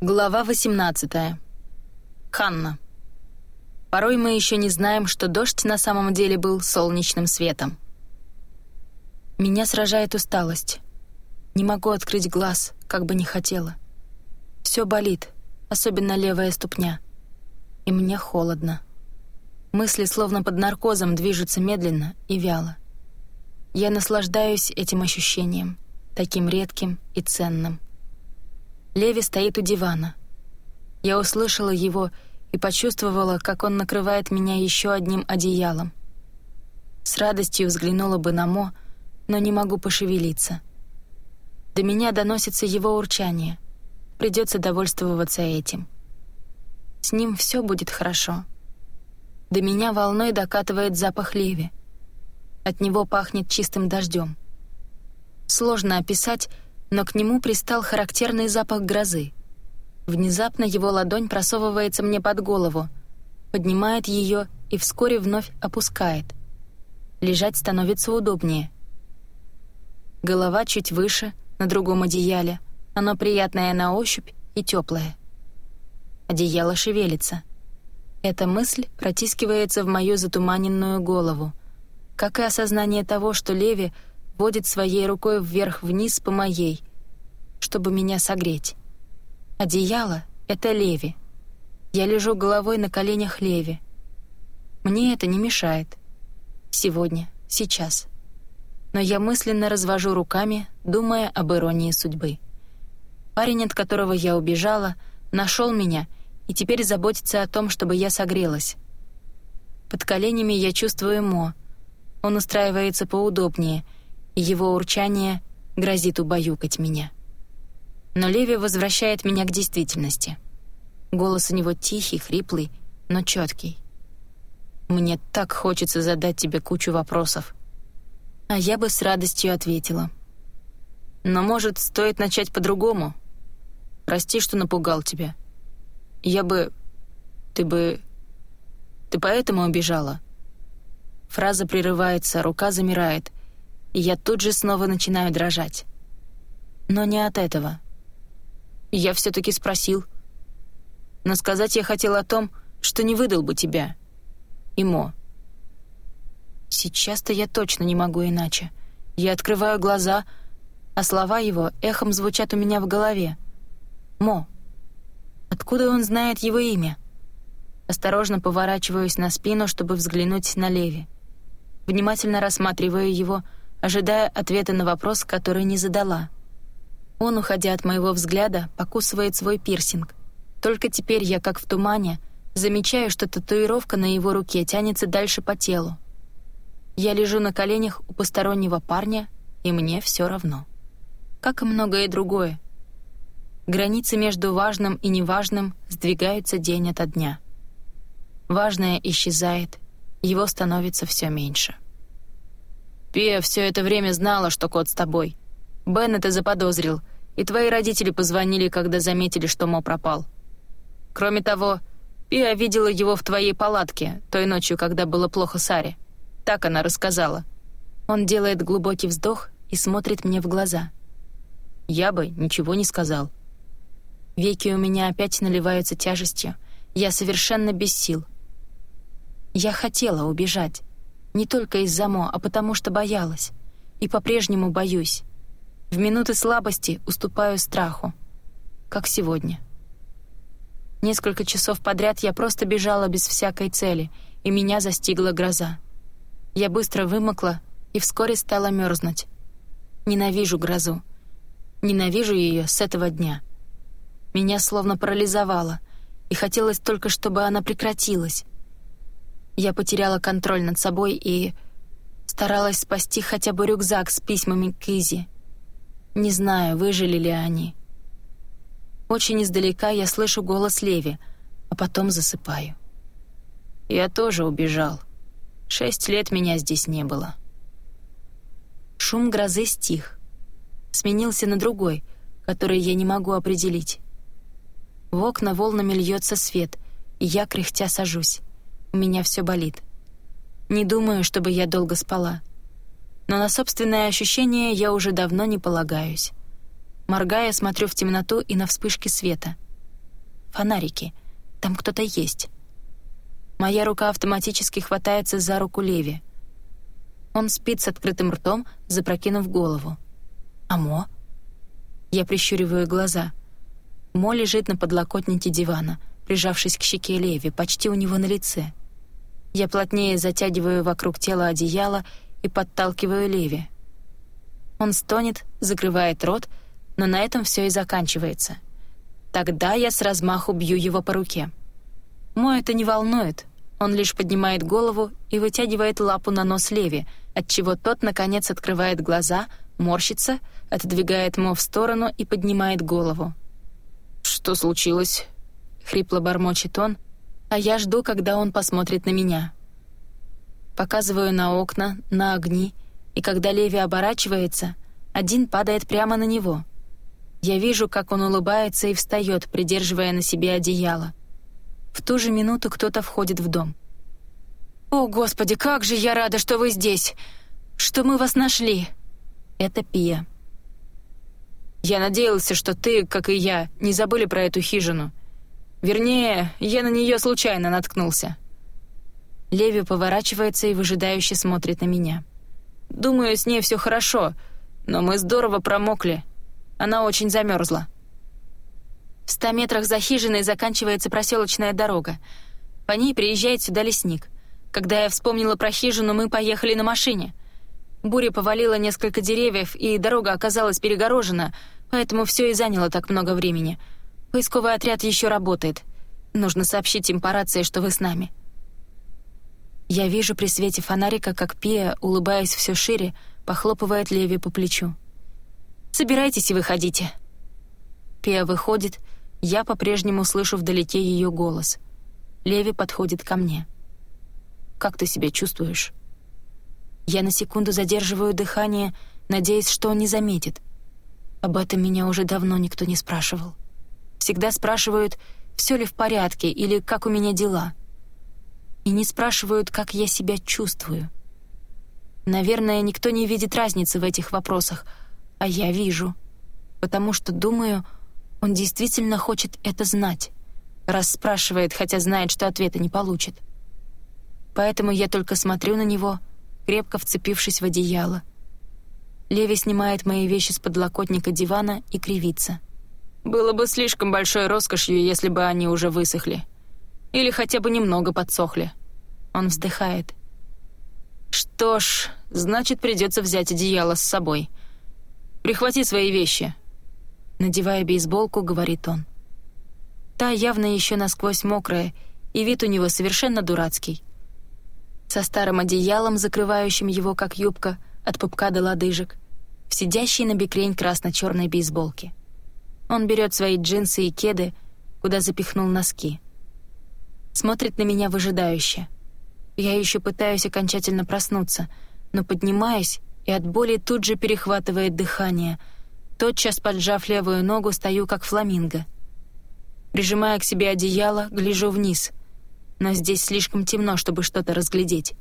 Глава 18. Ханна. Порой мы еще не знаем, что дождь на самом деле был солнечным светом. Меня сражает усталость. Не могу открыть глаз, как бы не хотела. Все болит, особенно левая ступня. И мне холодно. Мысли словно под наркозом движутся медленно и вяло. Я наслаждаюсь этим ощущением, таким редким и ценным. Леви стоит у дивана. Я услышала его и почувствовала, как он накрывает меня еще одним одеялом. С радостью взглянула бы на Мо, но не могу пошевелиться. До меня доносится его урчание. Придется довольствоваться этим. С ним все будет хорошо. До меня волной докатывает запах Леви. От него пахнет чистым дождем. Сложно описать, но к нему пристал характерный запах грозы. Внезапно его ладонь просовывается мне под голову, поднимает ее и вскоре вновь опускает. Лежать становится удобнее. Голова чуть выше, на другом одеяле. Оно приятное на ощупь и теплое. Одеяло шевелится. Эта мысль протискивается в мою затуманенную голову, как и осознание того, что Леви — водит своей рукой вверх-вниз по моей, чтобы меня согреть. Одеяло — это Леви. Я лежу головой на коленях Леви. Мне это не мешает. Сегодня, сейчас. Но я мысленно развожу руками, думая об иронии судьбы. Парень, от которого я убежала, нашел меня и теперь заботится о том, чтобы я согрелась. Под коленями я чувствую Мо. Он устраивается поудобнее — его урчание грозит убаюкать меня. Но Леви возвращает меня к действительности. Голос у него тихий, хриплый, но четкий. «Мне так хочется задать тебе кучу вопросов». А я бы с радостью ответила. «Но, может, стоит начать по-другому? Прости, что напугал тебя. Я бы... Ты бы... Ты поэтому убежала?» Фраза прерывается, рука замирает — и я тут же снова начинаю дрожать. Но не от этого. Я все-таки спросил. Но сказать я хотел о том, что не выдал бы тебя. Имо. Сейчас-то я точно не могу иначе. Я открываю глаза, а слова его эхом звучат у меня в голове. Мо. Откуда он знает его имя? Осторожно поворачиваюсь на спину, чтобы взглянуть на Леви. Внимательно рассматриваю его, ожидая ответа на вопрос, который не задала. Он, уходя от моего взгляда, покусывает свой пирсинг. Только теперь я, как в тумане, замечаю, что татуировка на его руке тянется дальше по телу. Я лежу на коленях у постороннего парня, и мне все равно. Как и многое другое. Границы между важным и неважным сдвигаются день ото дня. Важное исчезает, его становится все меньше. Пия все это время знала, что кот с тобой. Бен это заподозрил, и твои родители позвонили, когда заметили, что Мо пропал. Кроме того, Пия видела его в твоей палатке той ночью, когда было плохо Саре. Так она рассказала. Он делает глубокий вздох и смотрит мне в глаза. Я бы ничего не сказал. Веки у меня опять наливаются тяжестью. Я совершенно без сил. Я хотела убежать. Не только из-за Мо, а потому что боялась. И по-прежнему боюсь. В минуты слабости уступаю страху. Как сегодня. Несколько часов подряд я просто бежала без всякой цели, и меня застигла гроза. Я быстро вымокла и вскоре стала мерзнуть. Ненавижу грозу. Ненавижу ее с этого дня. Меня словно парализовало, и хотелось только, чтобы она прекратилась. Я потеряла контроль над собой и старалась спасти хотя бы рюкзак с письмами к Изи. Не знаю, выжили ли они. Очень издалека я слышу голос Леви, а потом засыпаю. Я тоже убежал. Шесть лет меня здесь не было. Шум грозы стих. Сменился на другой, который я не могу определить. В окна волнами льется свет, и я кряхтя сажусь. Меня все болит. Не думаю, чтобы я долго спала. Но на собственное ощущение я уже давно не полагаюсь. Моргая, смотрю в темноту и на вспышки света. фонарики. Там кто-то есть. Моя рука автоматически хватается за руку Леви. Он спит с открытым ртом, запрокинув голову. «Амо?» Я прищуриваю глаза. Мо лежит на подлокотнике дивана, прижавшись к щеке Леви, почти у него на лице. Я плотнее затягиваю вокруг тела одеяло и подталкиваю Леви. Он стонет, закрывает рот, но на этом все и заканчивается. Тогда я с размаху бью его по руке. Мо это не волнует. Он лишь поднимает голову и вытягивает лапу на нос Леви, отчего тот, наконец, открывает глаза, морщится, отодвигает Мо в сторону и поднимает голову. «Что случилось?» — хрипло бормочет он, а я жду, когда он посмотрит на меня. Показываю на окна, на огни, и когда Леви оборачивается, один падает прямо на него. Я вижу, как он улыбается и встает, придерживая на себе одеяло. В ту же минуту кто-то входит в дом. «О, Господи, как же я рада, что вы здесь! Что мы вас нашли!» Это Пия. «Я надеялся, что ты, как и я, не забыли про эту хижину. Вернее, я на нее случайно наткнулся». Леви поворачивается и выжидающе смотрит на меня. «Думаю, с ней все хорошо, но мы здорово промокли. Она очень замерзла». В ста метрах за хижиной заканчивается проселочная дорога. По ней приезжает сюда лесник. Когда я вспомнила про хижину, мы поехали на машине. Буря повалила несколько деревьев, и дорога оказалась перегорожена, поэтому все и заняло так много времени. Поисковый отряд еще работает. Нужно сообщить им по рации, что вы с нами. Я вижу при свете фонарика, как Пия, улыбаясь все шире, похлопывает Леви по плечу. «Собирайтесь и выходите». Пия выходит, я по-прежнему слышу вдалеке ее голос. Леви подходит ко мне. «Как ты себя чувствуешь?» Я на секунду задерживаю дыхание, надеясь, что он не заметит. Об этом меня уже давно никто не спрашивал. Всегда спрашивают, все ли в порядке или как у меня дела. И не спрашивают, как я себя чувствую. Наверное, никто не видит разницы в этих вопросах, а я вижу. Потому что, думаю, он действительно хочет это знать, раз спрашивает, хотя знает, что ответа не получит. Поэтому я только смотрю на него, крепко вцепившись в одеяло. Леви снимает мои вещи с подлокотника дивана и кривится. «Было бы слишком большой роскошью, если бы они уже высохли. Или хотя бы немного подсохли». Он вздыхает. «Что ж, значит, придется взять одеяло с собой. Прихвати свои вещи». Надевая бейсболку, говорит он. Та явно еще насквозь мокрая, и вид у него совершенно дурацкий. Со старым одеялом, закрывающим его как юбка, от пупка до лодыжек, в сидящей на бекрень красно-черной бейсболке. Он берет свои джинсы и кеды, куда запихнул носки. Смотрит на меня выжидающе — я еще пытаюсь окончательно проснуться, но поднимаюсь, и от боли тут же перехватывает дыхание. Тотчас, поджав левую ногу, стою как фламинго. Прижимая к себе одеяло, гляжу вниз. Но здесь слишком темно, чтобы что-то разглядеть.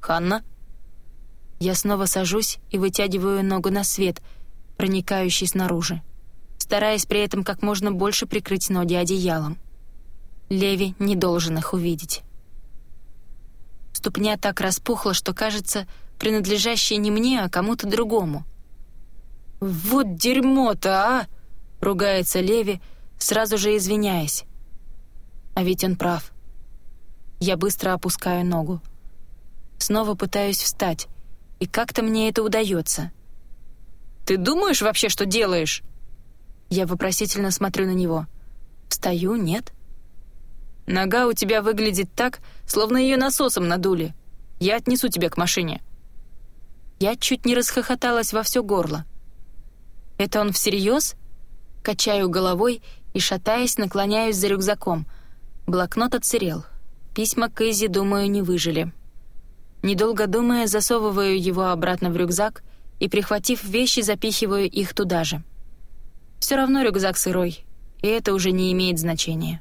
«Ханна?» Я снова сажусь и вытягиваю ногу на свет, проникающий снаружи, стараясь при этом как можно больше прикрыть ноги одеялом. Леви не должен их увидеть. Ступня так распухла, что кажется, принадлежащая не мне, а кому-то другому. «Вот дерьмо-то, а!» — ругается Леви, сразу же извиняясь. А ведь он прав. Я быстро опускаю ногу. Снова пытаюсь встать, и как-то мне это удается. «Ты думаешь вообще, что делаешь?» Я вопросительно смотрю на него. Встаю, нет? Нога у тебя выглядит так, словно ее насосом надули. Я отнесу тебя к машине». Я чуть не расхохоталась во все горло. «Это он всерьез?» Качаю головой и, шатаясь, наклоняюсь за рюкзаком. Блокнот отсырел. Письма к Изи, думаю, не выжили. Недолго думая, засовываю его обратно в рюкзак и, прихватив вещи, запихиваю их туда же. Все равно рюкзак сырой, и это уже не имеет значения.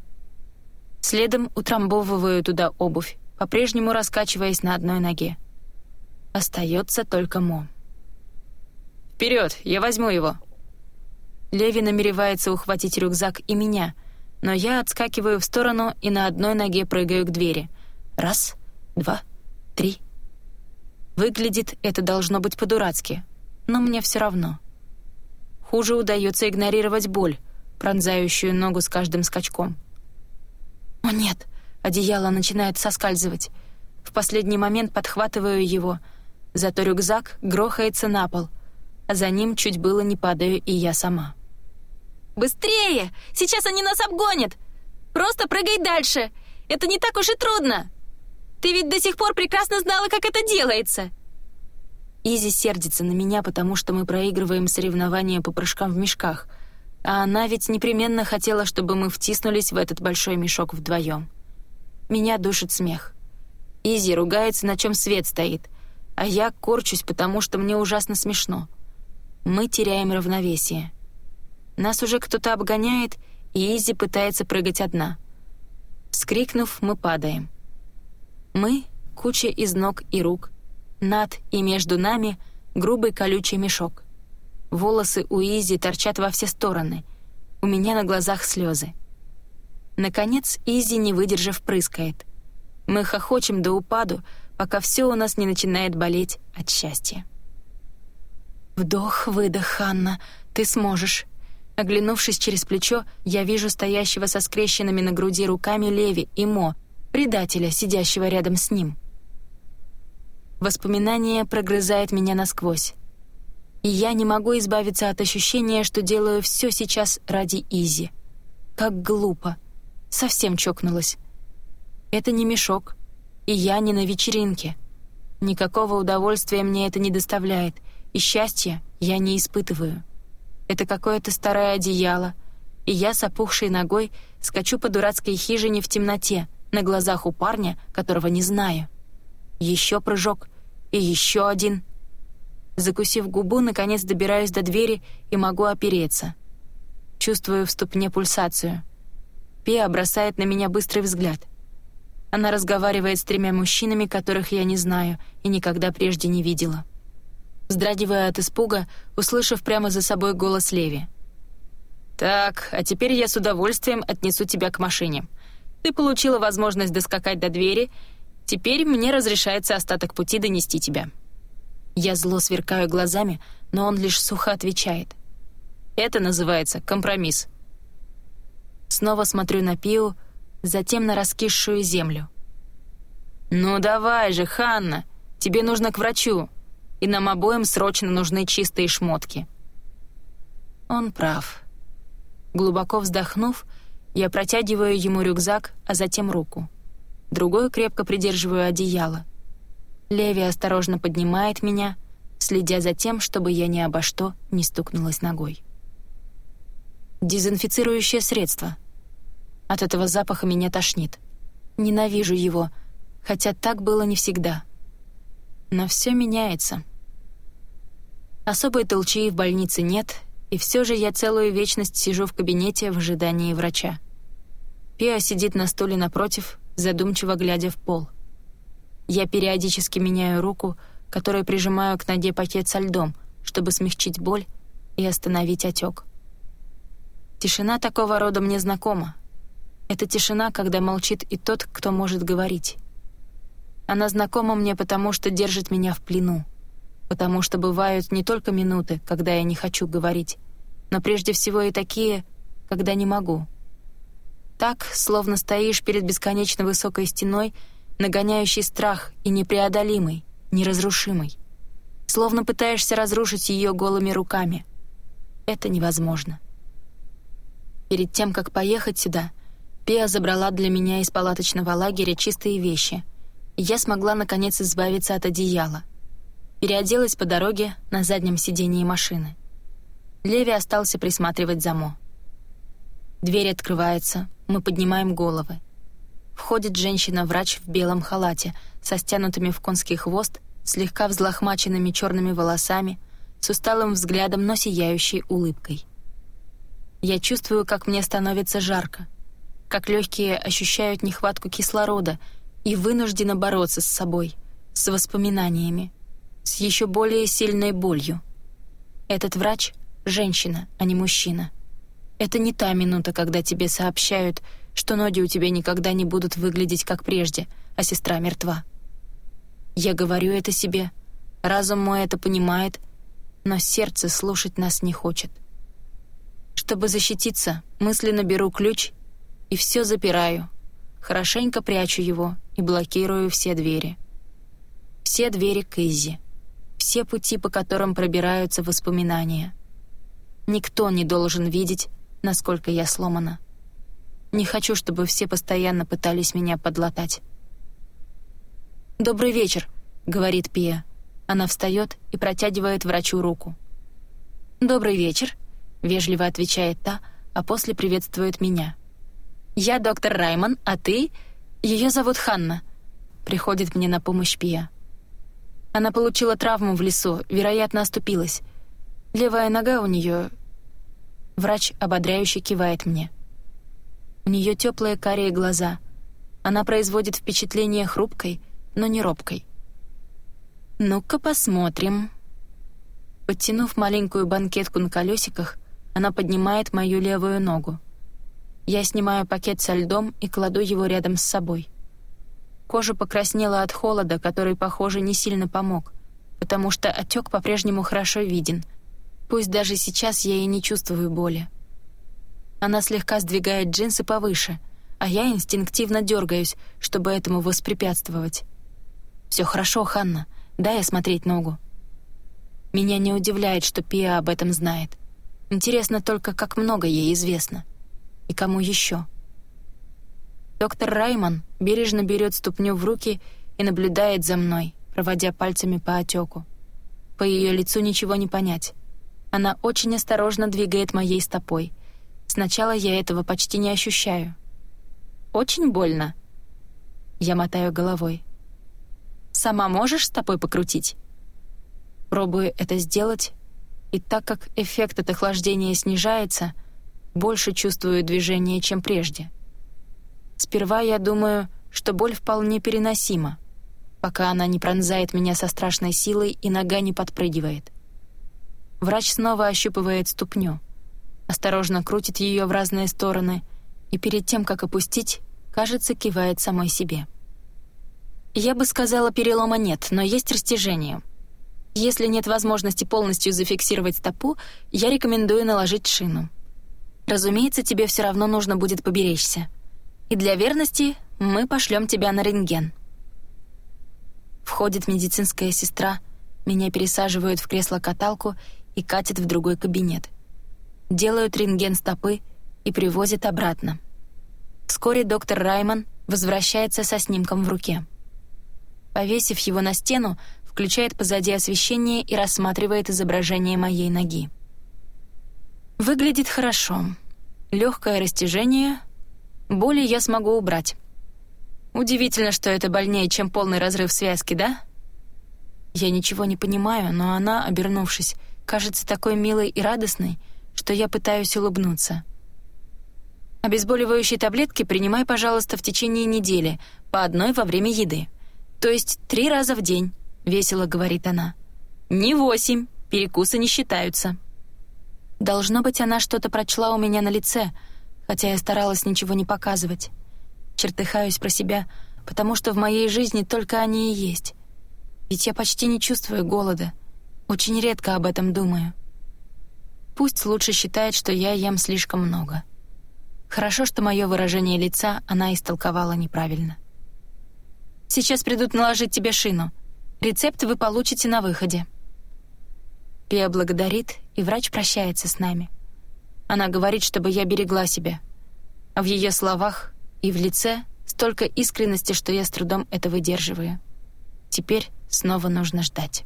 Следом утрамбовываю туда обувь, по-прежнему раскачиваясь на одной ноге. Остается только Мо. «Вперед! Я возьму его!» Леви намеревается ухватить рюкзак и меня, Но я отскакиваю в сторону и на одной ноге прыгаю к двери. Раз, два, три. Выглядит это должно быть по-дурацки, но мне все равно. Хуже удается игнорировать боль, пронзающую ногу с каждым скачком. О нет, одеяло начинает соскальзывать. В последний момент подхватываю его, зато рюкзак грохается на пол, а за ним чуть было не падаю и я сама. «Быстрее! Сейчас они нас обгонят! Просто прыгай дальше! Это не так уж и трудно! Ты ведь до сих пор прекрасно знала, как это делается!» Изи сердится на меня, потому что мы проигрываем соревнования по прыжкам в мешках, а она ведь непременно хотела, чтобы мы втиснулись в этот большой мешок вдвоем. Меня душит смех. Изи ругается, на чем свет стоит, а я корчусь, потому что мне ужасно смешно. Мы теряем равновесие. Нас уже кто-то обгоняет, и Изи пытается прыгать одна. Вскрикнув, мы падаем. Мы — куча из ног и рук. Над и между нами — грубый колючий мешок. Волосы у Изи торчат во все стороны. У меня на глазах слезы. Наконец, Изи, не выдержав, прыскает. Мы хохочем до упаду, пока все у нас не начинает болеть от счастья. Вдох-выдох, Ханна, ты сможешь. Оглянувшись через плечо, я вижу стоящего со скрещенными на груди руками Леви и Мо, предателя, сидящего рядом с ним. Воспоминание прогрызает меня насквозь. И я не могу избавиться от ощущения, что делаю все сейчас ради Изи. Как глупо. Совсем чокнулась. Это не мешок, и я не на вечеринке. Никакого удовольствия мне это не доставляет, и счастья я не испытываю. Это какое-то старое одеяло, и я с опухшей ногой скачу по дурацкой хижине в темноте, на глазах у парня, которого не знаю. Еще прыжок, и еще один. Закусив губу, наконец добираюсь до двери и могу опереться. Чувствую в ступне пульсацию. Пиа бросает на меня быстрый взгляд. Она разговаривает с тремя мужчинами, которых я не знаю и никогда прежде не видела вздрагивая от испуга, услышав прямо за собой голос Леви. «Так, а теперь я с удовольствием отнесу тебя к машине. Ты получила возможность доскакать до двери, теперь мне разрешается остаток пути донести тебя». Я зло сверкаю глазами, но он лишь сухо отвечает. «Это называется компромисс». Снова смотрю на Пиу, затем на раскисшую землю. «Ну давай же, Ханна, тебе нужно к врачу», и нам обоим срочно нужны чистые шмотки». Он прав. Глубоко вздохнув, я протягиваю ему рюкзак, а затем руку. Другой крепко придерживаю одеяло. Леви осторожно поднимает меня, следя за тем, чтобы я ни обо что не стукнулась ногой. Дезинфицирующее средство. От этого запаха меня тошнит. Ненавижу его, хотя так было не всегда. Но все меняется. Особой толчии в больнице нет, и все же я целую вечность сижу в кабинете в ожидании врача. Пиа сидит на стуле напротив, задумчиво глядя в пол. Я периодически меняю руку, которой прижимаю к ноге пакет со льдом, чтобы смягчить боль и остановить отек. Тишина такого рода мне знакома. Это тишина, когда молчит и тот, кто может говорить. Она знакома мне потому, что держит меня в плену потому что бывают не только минуты, когда я не хочу говорить, но прежде всего и такие, когда не могу. Так, словно стоишь перед бесконечно высокой стеной, нагоняющей страх и непреодолимый, неразрушимый. Словно пытаешься разрушить ее голыми руками. Это невозможно. Перед тем, как поехать сюда, Пиа забрала для меня из палаточного лагеря чистые вещи, и я смогла, наконец, избавиться от одеяла — Переоделась по дороге на заднем сидении машины. Леви остался присматривать за Мо. Дверь открывается, мы поднимаем головы. Входит женщина-врач в белом халате, со стянутыми в конский хвост, слегка взлохмаченными черными волосами, с усталым взглядом, но сияющей улыбкой. Я чувствую, как мне становится жарко, как легкие ощущают нехватку кислорода и вынуждены бороться с собой, с воспоминаниями, с еще более сильной болью. Этот врач — женщина, а не мужчина. Это не та минута, когда тебе сообщают, что ноги у тебя никогда не будут выглядеть как прежде, а сестра мертва. Я говорю это себе, разум мой это понимает, но сердце слушать нас не хочет. Чтобы защититься, мысленно беру ключ и все запираю, хорошенько прячу его и блокирую все двери. Все двери к Изи. Все пути, по которым пробираются воспоминания. Никто не должен видеть, насколько я сломана. Не хочу, чтобы все постоянно пытались меня подлатать. «Добрый вечер», — говорит Пия. Она встает и протягивает врачу руку. «Добрый вечер», — вежливо отвечает та, а после приветствует меня. «Я доктор Раймон, а ты...» «Ее зовут Ханна», — приходит мне на помощь Пия. Она получила травму в лесу, вероятно, оступилась. Левая нога у нее... Врач ободряюще кивает мне. У нее теплые карие глаза. Она производит впечатление хрупкой, но не робкой. «Ну-ка посмотрим». Подтянув маленькую банкетку на колесиках, она поднимает мою левую ногу. Я снимаю пакет со льдом и кладу его рядом с собой. Кожа покраснела от холода, который, похоже, не сильно помог, потому что отек по-прежнему хорошо виден. Пусть даже сейчас я и не чувствую боли. Она слегка сдвигает джинсы повыше, а я инстинктивно дергаюсь, чтобы этому воспрепятствовать. Все хорошо, Ханна, дай осмотреть ногу». Меня не удивляет, что Пиа об этом знает. Интересно только, как много ей известно. И кому еще. Доктор Райман бережно берет ступню в руки и наблюдает за мной, проводя пальцами по отеку. По ее лицу ничего не понять. Она очень осторожно двигает моей стопой, Сначала я этого почти не ощущаю. Очень больно. Я мотаю головой. Сама можешь стопой покрутить? Пробую это сделать, и так как эффект от охлаждения снижается, больше чувствую движение, чем прежде. Сперва я думаю, что боль вполне переносима, пока она не пронзает меня со страшной силой и нога не подпрыгивает. Врач снова ощупывает ступню — осторожно крутит ее в разные стороны и перед тем, как опустить, кажется, кивает самой себе. Я бы сказала, перелома нет, но есть растяжение. Если нет возможности полностью зафиксировать стопу, я рекомендую наложить шину. Разумеется, тебе все равно нужно будет поберечься. И для верности мы пошлем тебя на рентген. Входит медицинская сестра, меня пересаживают в кресло-каталку катят в другой кабинет — делают рентген стопы и привозят обратно. Вскоре доктор Райман возвращается со снимком в руке. Повесив его на стену, включает позади освещение и рассматривает изображение моей ноги. Выглядит хорошо. Легкое растяжение. Боли я смогу убрать. Удивительно, что это больнее, чем полный разрыв связки, да? Я ничего не понимаю, но она, обернувшись, кажется такой милой и радостной, что я пытаюсь улыбнуться. Обезболивающие таблетки принимай, пожалуйста, в течение недели, по одной во время еды. То есть три раза в день, весело говорит она. Не восемь, перекусы не считаются. Должно быть, она что-то прочла у меня на лице, хотя я старалась ничего не показывать. Чертыхаюсь про себя, потому что в моей жизни только они и есть. Ведь я почти не чувствую голода. Очень редко об этом думаю. Пусть лучше считает, что я ем слишком много. Хорошо, что мое выражение лица она истолковала неправильно. «Сейчас придут наложить тебе шину. Рецепт вы получите на выходе». Пия благодарит, и врач прощается с нами. Она говорит, чтобы я берегла себя. А в ее словах и в лице столько искренности, что я с трудом это выдерживаю. Теперь снова нужно ждать.